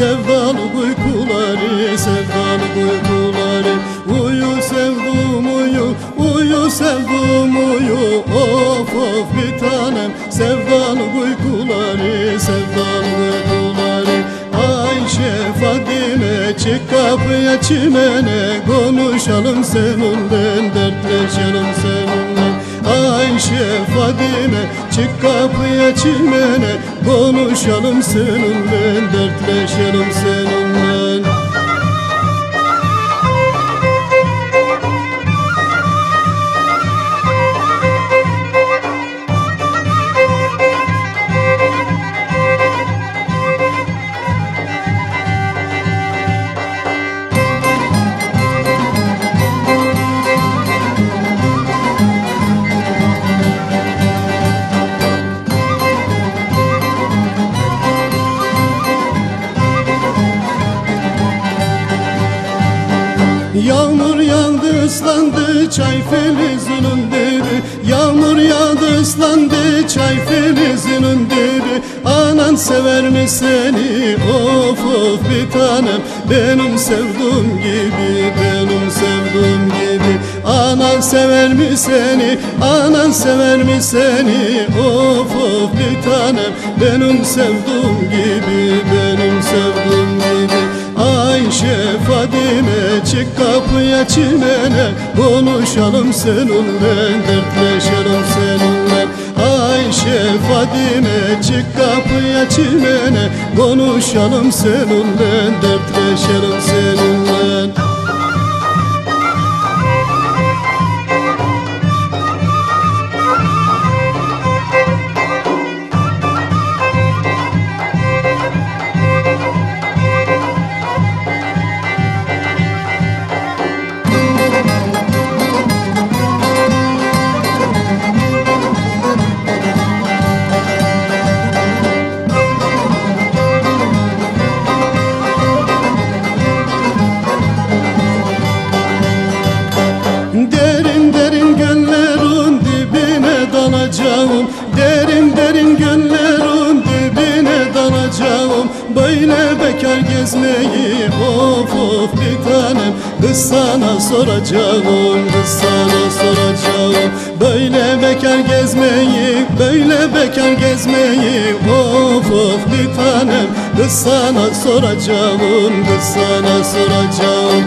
sevdalı uykuları sevdalı uykuları. Uyu sevdum uyu uyu sevdum uyu. Of of bir tanem sevdalı uykuları sevdalı uykuları. Ayşe Fadime çık kapıya çimene. Konuşalım seninle dertleşelim seninle. Ayşe Fadime çık kapıya çimene Konuşalım seninle dertleşelim seninle Yağmur yağdı ıslandı çay filizinin dibi Yağmur yağdı ıslandı çay filizinin dibi Anan sever mi seni? Of of bir tanem. Benim sevduğum gibi benim sevduğum gibi. Anan sever mi seni? Anan sever mi seni? Of of bir tanem. Benim sevduğum gibi benim sevduğum gibi. Ayşe Fadime çık kapıya çimene Konuşalım seninle dertleşelim seninle. Ayşe Fadime çık kapıya çimene Konuşalım seninle dertleşelim seninle dalacağım Derin derin göllerin dibine dalacağım. Böyle bekar gezmeyi of of bir tanem. Kız sana soracağım, kız sana soracağım. Böyle bekar gezmeyi, böyle bekar gezmeyi Of of bir tanem. Kız sana soracağım, kız sana soracağım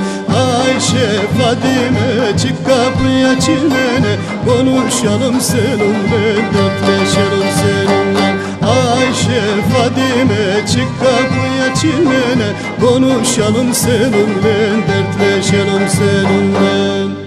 Ayşe Fadime çık kapıya çimene. Konuşalım seninle dertleşelim seninle. Ayşe Fadime çık kapıya çimene. Konuşalım seninle dertleşelim seninle